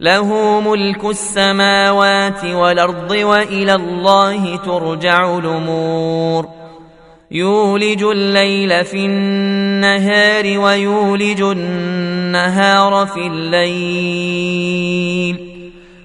له ملك السماوات والأرض وإلى الله ترجع الأمور. يولج الليل في النهار ويولج النهار في الليل.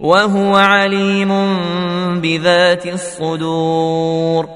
وهو عليم بذات الصدور.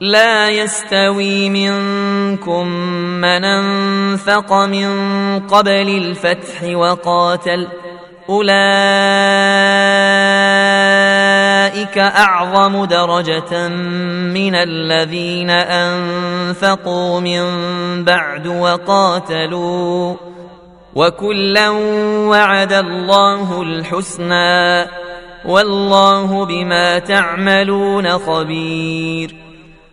لا يستوي منكم من أنفق من قبل الفتح وقاتل. أولئك أعظم درجة من الذين أنفقوا من بعد وقاتلوا. وكلا وعد الله الحسنى. والله بما تعملون خبير.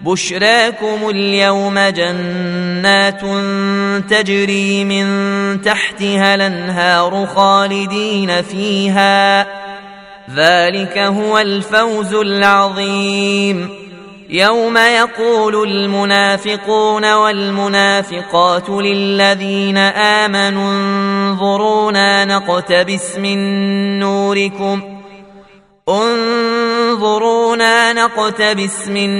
بشراكم اليوم جنات تجري من تحتها الأنهار خالدين فيها. ذلك هو الفوز العظيم. يوم يقول المنافقون والمنافقات للذين آمنوا انظرونا نقتبس من نوركم انظرونا نقتبس من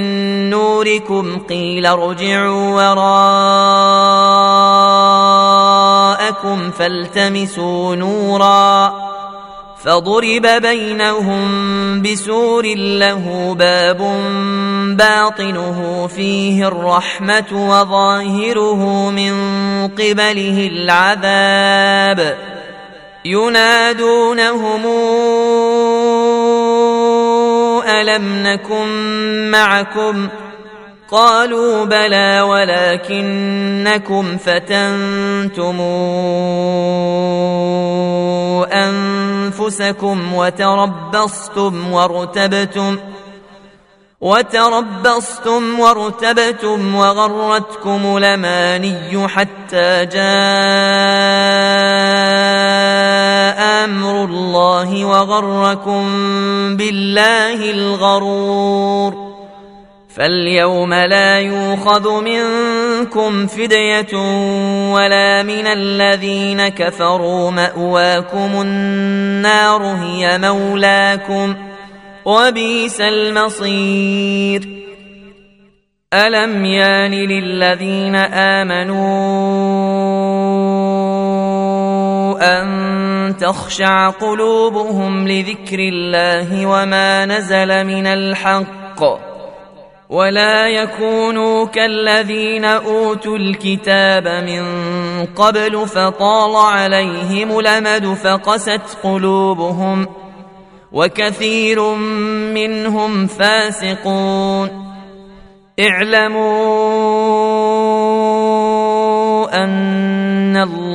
نوركم قيل ارجعوا وراءكم فالتمسوا نورا فضرب بينهم بسور له باب باطنه فيه الرحمة وظاهره من قبله العذاب ينادونهم ألم نكن معكم قالوا بلى ولكنكم فتنتم أنفسكم وتربصتم وارتبتم وتربصتم وارتبتم وغرتكم لماني حتى جاء أمر الله وغركم بالله الغرور. فاليوم لا يوخذ منكم فدية ولا من الذين كفروا. مأواكم النار هي مولاكم. وبئس المصير. ألم يان للذين آمنوا أن تخشع قلوبهم لذكر الله وما نزل من الحق ولا يكونوا كالذين أوتوا الكتاب من قبل فطال عليهم الأمد فقست قلوبهم وكثير منهم فاسقون اعلموا أن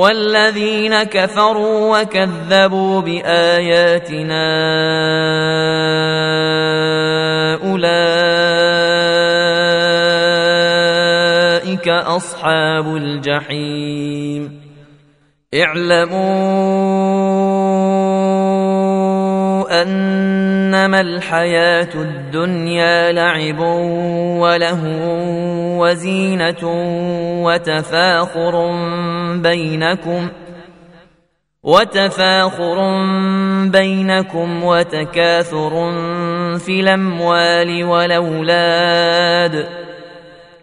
والذين كفروا وكذبوا بآياتنا أولئك أصحاب الجحيم. اعلموا أنما الحياة الدنيا لعب وله وزينة وتفاخر بينكم وتفاخر بينكم وتكاثر في الأموال والأولاد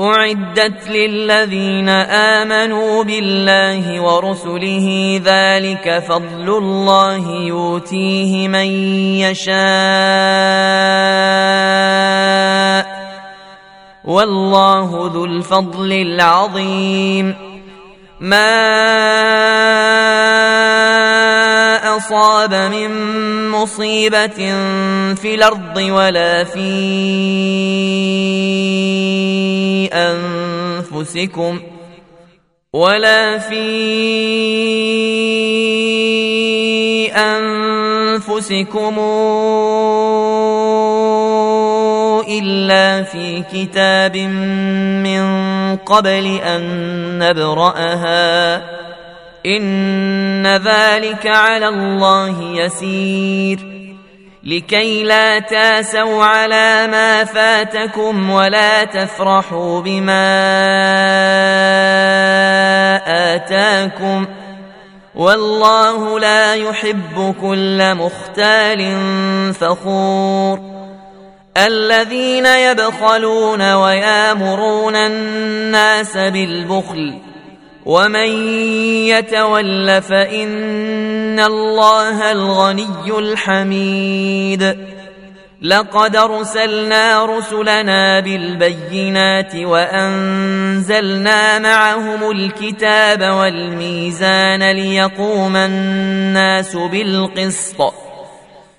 اعدت للذين امنوا بالله ورسله ذلك فضل الله يؤتيه من يشاء والله ذو الفضل العظيم. ما اصاب من مصيبه في الأرض ولا في أنفسكم ولا في أنفسكم إلا في كتاب من قبل أن نبرأها. إن ذلك على الله يسير. لكي لا تاسوا على ما فاتكم ولا تفرحوا بما آتاكم والله لا يحب كل مختال فخور الذين يبخلون ويامرون الناس بالبخل ومن يتول فان الله الغني الحميد لقد ارسلنا رسلنا بالبينات وانزلنا معهم الكتاب والميزان ليقوم الناس بالقسط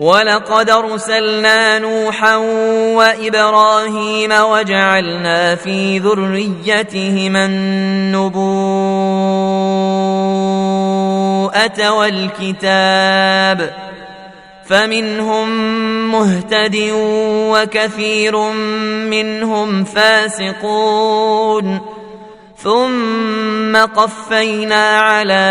ولقد أرسلنا نوحا وإبراهيم وجعلنا في ذريتهما النبوءة والكتاب فمنهم مهتد وكثير منهم فاسقون ثم قفينا على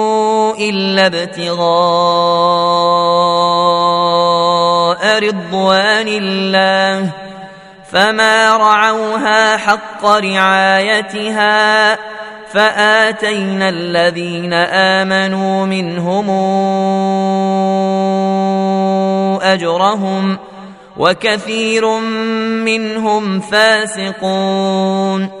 إلا ابتغاء رضوان الله فما رعوها حق رعايتها فآتينا الذين آمنوا منهم أجرهم وكثير منهم فاسقون